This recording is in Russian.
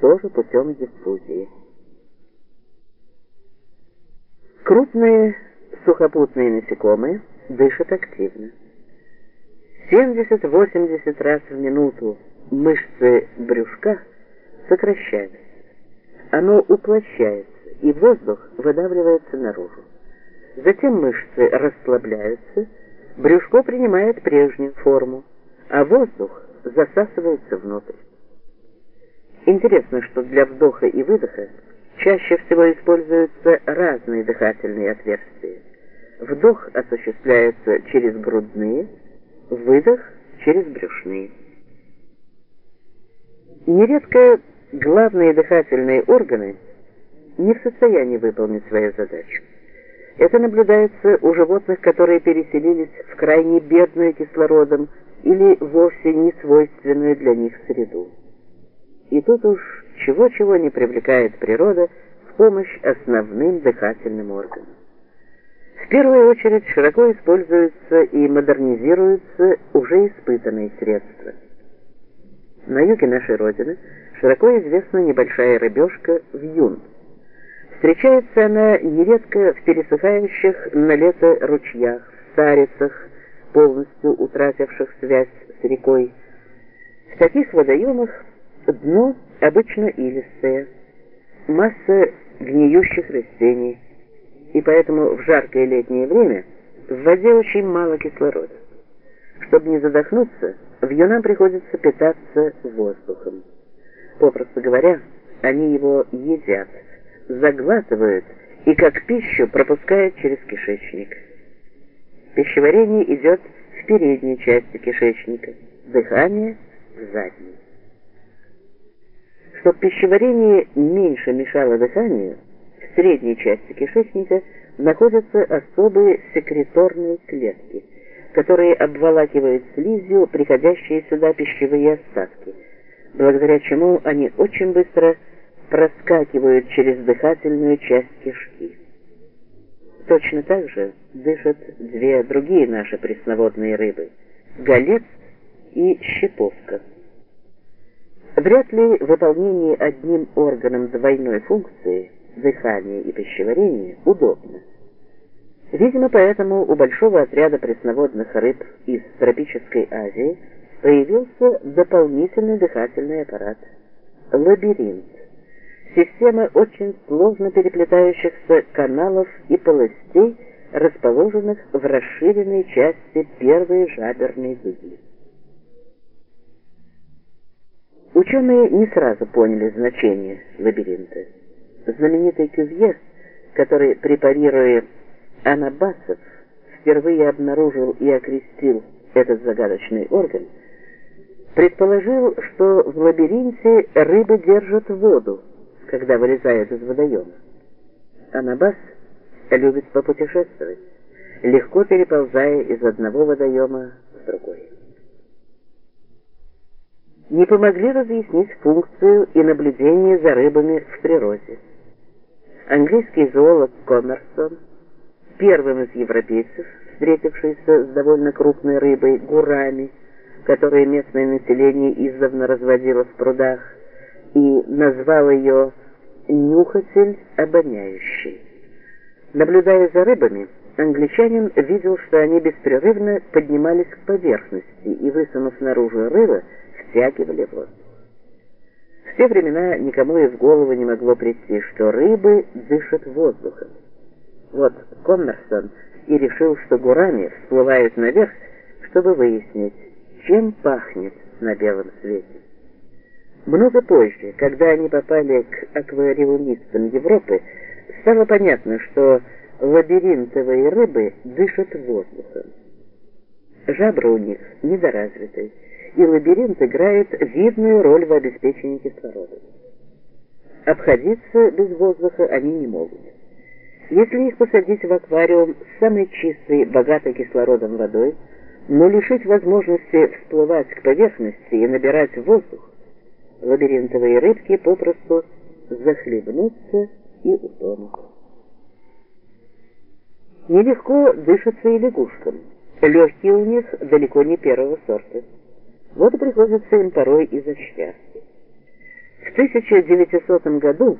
тоже путем диффузии. Крупные сухопутные насекомые дышат активно. 70-80 раз в минуту мышцы брюшка сокращаются. Оно уплощается, и воздух выдавливается наружу. Затем мышцы расслабляются, брюшко принимает прежнюю форму, а воздух засасывается внутрь. Интересно, что для вдоха и выдоха чаще всего используются разные дыхательные отверстия. Вдох осуществляется через грудные, выдох через брюшные. Нередко главные дыхательные органы не в состоянии выполнить свою задачу. Это наблюдается у животных, которые переселились в крайне бедную кислородом или вовсе не свойственную для них среду. И тут уж чего-чего не привлекает природа в помощь основным дыхательным органам. В первую очередь широко используются и модернизируются уже испытанные средства. На юге нашей Родины широко известна небольшая рыбешка вьюн. Встречается она нередко в пересыхающих на лето ручьях, в старицах, полностью утративших связь с рекой. В таких водоемах дно обычно илистое, масса гниющих растений, и поэтому в жаркое летнее время в воде очень мало кислорода. Чтобы не задохнуться, вьюнам приходится питаться воздухом. Попросту говоря, они его едят, заглатывают и как пищу пропускают через кишечник. Пищеварение идет в передней части кишечника, дыхание в задней. Чтобы пищеварение меньше мешало дыханию, в средней части кишечника находятся особые секреторные клетки, которые обволакивают слизью приходящие сюда пищевые остатки, благодаря чему они очень быстро проскакивают через дыхательную часть кишки. Точно так же дышат две другие наши пресноводные рыбы – голец и щеповка. Вряд ли выполнение одним органом двойной функции – дыхание и пищеварение удобно. Видимо, поэтому у большого отряда пресноводных рыб из тропической Азии появился дополнительный дыхательный аппарат – лабиринт. Система очень сложно переплетающихся каналов и полостей, расположенных в расширенной части первой жаберной дуги. Ученые не сразу поняли значение лабиринта знаменитый Кювье, который, препарируя анабасов, впервые обнаружил и окрестил этот загадочный орган, предположил, что в лабиринте рыбы держат воду, когда вылезают из водоема. Анабас любит попутешествовать, легко переползая из одного водоема в другой. Не помогли разъяснить функцию и наблюдение за рыбами в природе английский зоолог Коммерсон, первым из европейцев, встретившийся с довольно крупной рыбой гурами, которые местное население издавна разводило в прудах, и назвал ее «нюхатель обоняющий». Наблюдая за рыбами, англичанин видел, что они беспрерывно поднимались к поверхности и, высунув наружу рыло, втягивали воздух. В те времена никому и в голову не могло прийти, что рыбы дышат воздухом. Вот Коммерсон и решил, что гурами всплывают наверх, чтобы выяснить, чем пахнет на белом свете. Много позже, когда они попали к аквариумистам Европы, стало понятно, что лабиринтовые рыбы дышат воздухом. Жабры у них недоразвиты, и лабиринт играет видную роль в обеспечении кислорода. Обходиться без воздуха они не могут. Если их посадить в аквариум с самой чистой, богатой кислородом водой, но лишить возможности всплывать к поверхности и набирать воздух, лабиринтовые рыбки попросту захлебнутся и утонут. Нелегко дышится и лягушкам. Легкие у них далеко не первого сорта. Вот и приходится им порой и за счастье. В 1900 году